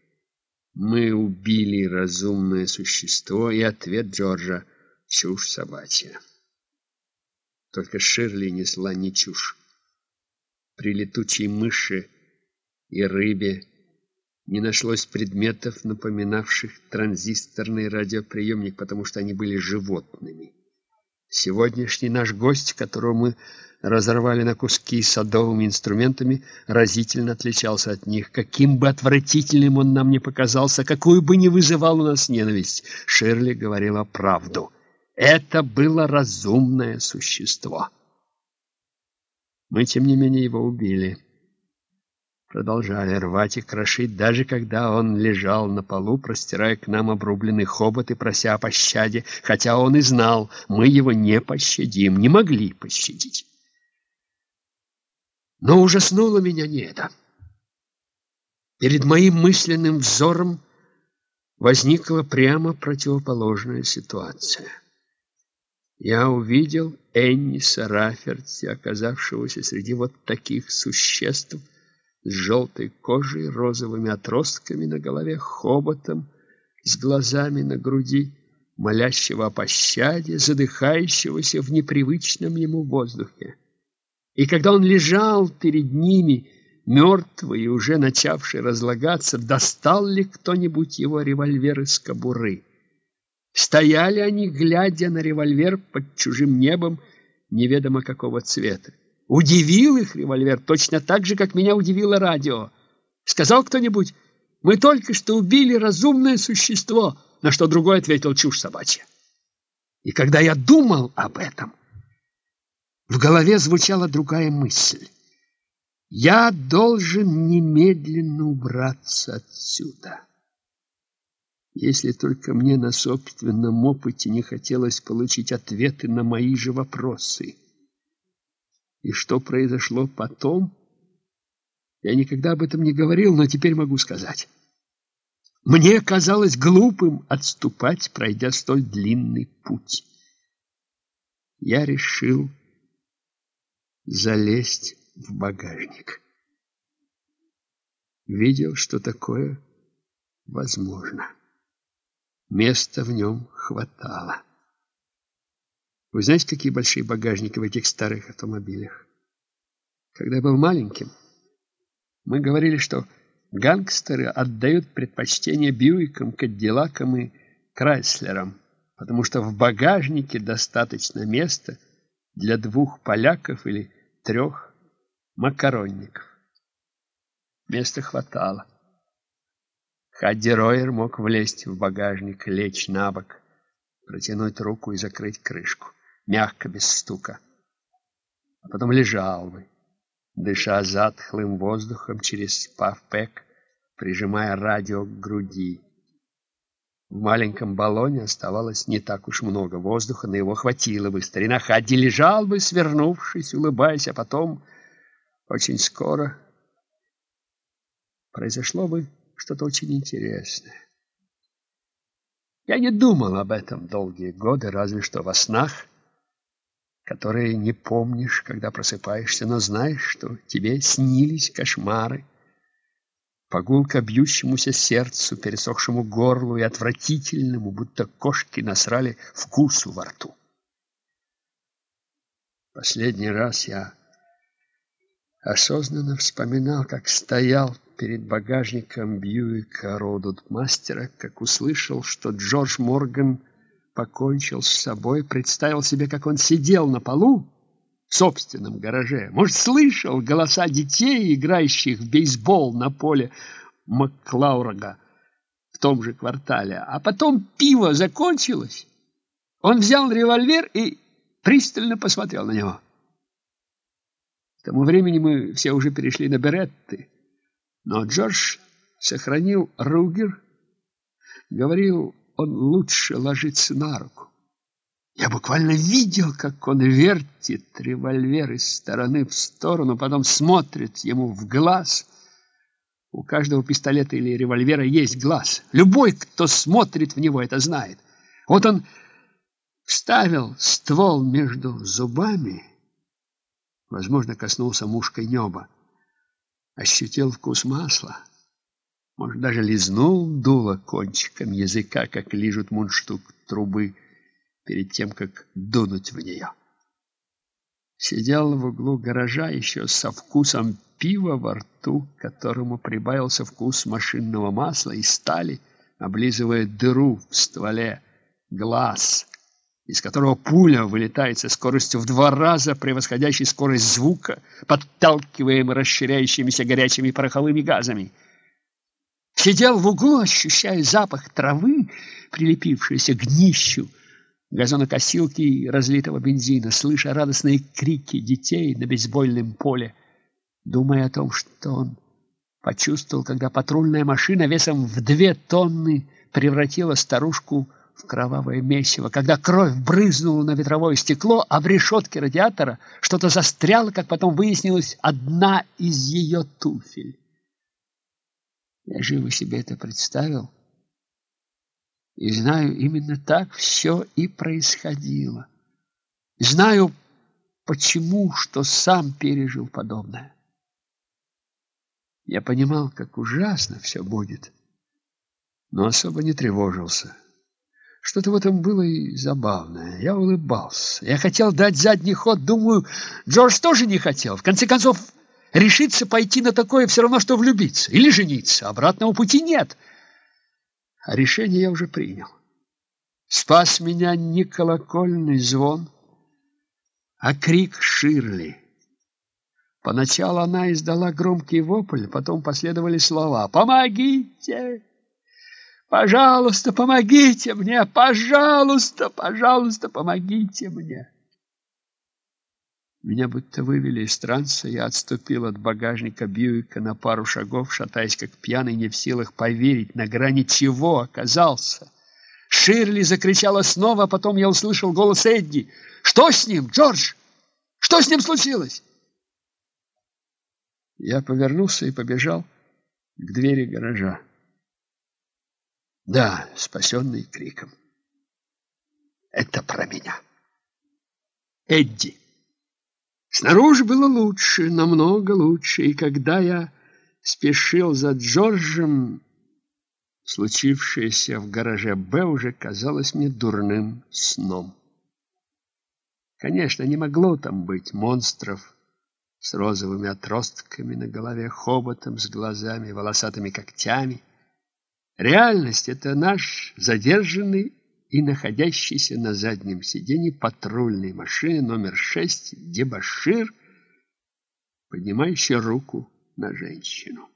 Мы убили разумное существо, и ответ Джорджа — чушь собачья. Только Ширли несла не чушь. При летучей мыши и рыбе не нашлось предметов, напоминавших транзисторный радиоприемник, потому что они были животными. Сегодняшний наш гость, которого мы разорвали на куски садовыми инструментами, разительно отличался от них. Каким бы отвратительным он нам ни показался, какую бы ни вызывал у нас ненависть, Ширли говорила правду. Это было разумное существо. Мы, тем не менее, его убили продолжали рвать и крошить, даже когда он лежал на полу, простирая к нам обрубленный хобот и прося о пощаде, хотя он и знал, мы его не пощадим, не могли пощадить. Но ужаснуло меня не это. Перед моим мысленным взором возникла прямо противоположная ситуация. Я увидел Энниса Раферти, оказавшегося среди вот таких существ, с желтой кожей, розовыми отростками на голове, хоботом, с глазами на груди, молящего о пощаде, задыхающегося в непривычном ему воздухе. И когда он лежал перед ними, мертвый и уже начавший разлагаться, достал ли кто-нибудь его револьвер из кобуры? Стояли они, глядя на револьвер под чужим небом, неведомо какого цвета. Удивил их револьвер точно так же, как меня удивило радио. Сказал кто-нибудь, мы только что убили разумное существо, на что другой ответил чушь собачья. И когда я думал об этом, в голове звучала другая мысль. Я должен немедленно убраться отсюда. Если только мне на собственном опыте не хотелось получить ответы на мои же вопросы. И что произошло потом? Я никогда об этом не говорил, но теперь могу сказать. Мне казалось глупым отступать, пройдя столь длинный путь. Я решил залезть в багажник. Видел, что такое возможно. Места в нем хватало. Вы знаете, какие большие багажники в этих старых автомобилях? Когда я был маленьким, мы говорили, что гангстеры отдают предпочтение Бьюикам, Кадиллакам и Крайслерам, потому что в багажнике достаточно места для двух поляков или трех макаронников. Места хватало. Хадди Ройер мог влезть в багажник, лечь на бок, протянуть руку и закрыть крышку, мягко, без стука. А потом лежал бы, дыша затхлым воздухом через павпек, прижимая радио к груди. В маленьком баллоне оставалось не так уж много воздуха, но его хватило бы. Старина Хадди лежал бы, свернувшись, улыбаясь, а потом, очень скоро, произошло бы что-то очень интересное. Я не думал об этом долгие годы, разве что во снах, которые не помнишь, когда просыпаешься, но знаешь, что тебе снились кошмары. Погулка бьющемуся сердцу, пересохшему горлу и отвратительному, будто кошки насрали вкусу во рту. Последний раз я осознанно вспоминал, как стоял перед багажником Бьюика Роудут-мастера, как услышал, что Джордж Морган покончил с собой, представил себе, как он сидел на полу в собственном гараже. Может, слышал голоса детей, играющих в бейсбол на поле Маклаурага в том же квартале. А потом пиво закончилось. Он взял револьвер и пристально посмотрел на него. К тому времени мы все уже перешли на беретты. Но Джордж сохранил Ругер, говорил, он лучше ложится на руку. Я буквально видел, как он вертит револьвер из стороны в сторону, потом смотрит ему в глаз. У каждого пистолета или револьвера есть глаз. Любой, кто смотрит в него, это знает. Вот он вставил ствол между зубами, возможно, коснулся мушкой неба ощутил вкус масла. Может, даже лизнул дуло кончиком языка, как лижут мундштук трубы перед тем, как дунуть в нее. Сидел в углу гаража еще со вкусом пива во рту, которому прибавился вкус машинного масла и стали, облизывая дыру в стволе глаз из которого пуля вылетает со скоростью в два раза превосходящей скорость звука, подталкиваемый расширяющимися горячими пороховыми газами. Сидел в углу, ощущая запах травы, прилепившейся к днищу, газонокосилки и разлитого бензина, слыша радостные крики детей на бейсбольном поле, думая о том, что он почувствовал, когда патрульная машина весом в две тонны превратила старушку в кровавое месиво, когда кровь брызнула на ветровое стекло, а в решетке радиатора что-то застряло, как потом выяснилось, одна из ее туфель. Я живо себе это представил. И знаю, именно так все и происходило. Знаю, почему, что сам пережил подобное. Я понимал, как ужасно все будет, но особо не тревожился. Что-то в этом было и забавное. Я улыбался. Я хотел дать задний ход. Думаю, Джордж тоже не хотел. В конце концов, решиться пойти на такое все равно, что влюбиться. Или жениться. Обратного пути нет. А решение я уже принял. Спас меня не колокольный звон, а крик Ширли. Поначалу она издала громкий вопль, потом последовали слова «Помогите!» Пожалуйста, помогите мне! Пожалуйста, пожалуйста, помогите мне!» Меня будто вывели из транса, я отступил от багажника Бьюика на пару шагов, шатаясь как пьяный, не в силах поверить, на грани чего оказался. Ширли закричала снова, а потом я услышал голос Эдди. «Что с ним, Джордж? Что с ним случилось?» Я повернулся и побежал к двери гаража. Да, спасенный криком. Это про меня. Эдди. Снаружи было лучше, намного лучше, и когда я спешил за Джорджем, случившееся в гараже Б уже казалось мне дурным сном. Конечно, не могло там быть монстров с розовыми отростками на голове, хоботом, с глазами, волосатыми когтями. Реальность — это наш задержанный и находящийся на заднем сиденье патрульной машины номер шесть дебошир, поднимающий руку на женщину.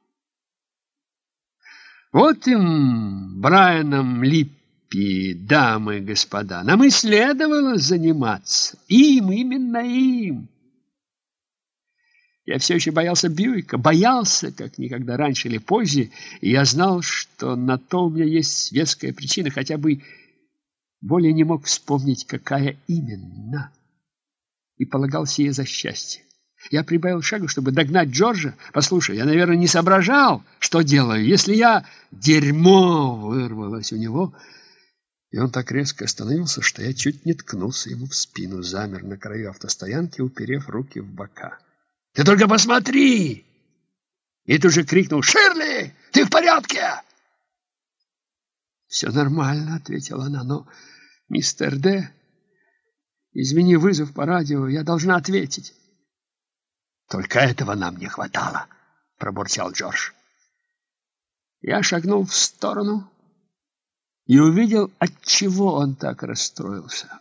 Вот им, Брайаном Липпи, дамы и господа, нам и следовало заниматься. Им, именно им. Я все еще боялся Бьюика, боялся, как никогда раньше или позже, и я знал, что на то у меня есть веская причина, хотя бы более не мог вспомнить, какая именно, и полагал сие за счастье. Я прибавил шагу, чтобы догнать Джорджа. Послушай, я, наверное, не соображал, что делаю. Если я... Дерьмо вырвалось у него, и он так резко остановился, что я чуть не ткнулся ему в спину, замер на краю автостоянки, уперев руки в бока. «Ты только посмотри!» И тут же крикнул «Ширли, ты в порядке?» «Все нормально», — ответила она, — «но, мистер Д, извини вызов по радио, я должна ответить». Только этого нам не хватало, пробурчал Джордж. Я шагнул в сторону и увидел, от чего он так расстроился.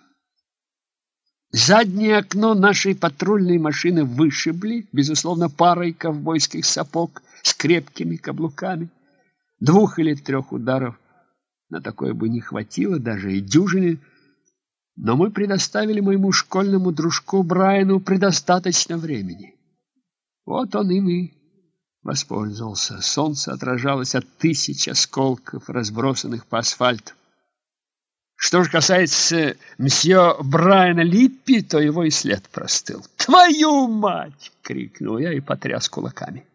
Заднее окно нашей патрульной машины вышибли, безусловно, парой ковбойских сапог с крепкими каблуками. Двух или трех ударов на такое бы не хватило, даже и дюжины, но мы предоставили моему школьному дружку Брайану предостаточно времени. Вот он им и воспользовался. Солнце отражалось от тысяч осколков, разбросанных по асфальту. Что же касается мсье Брайана Липпи, то его и след простыл. «Твою мать!» — крикнул я и потряс кулаками.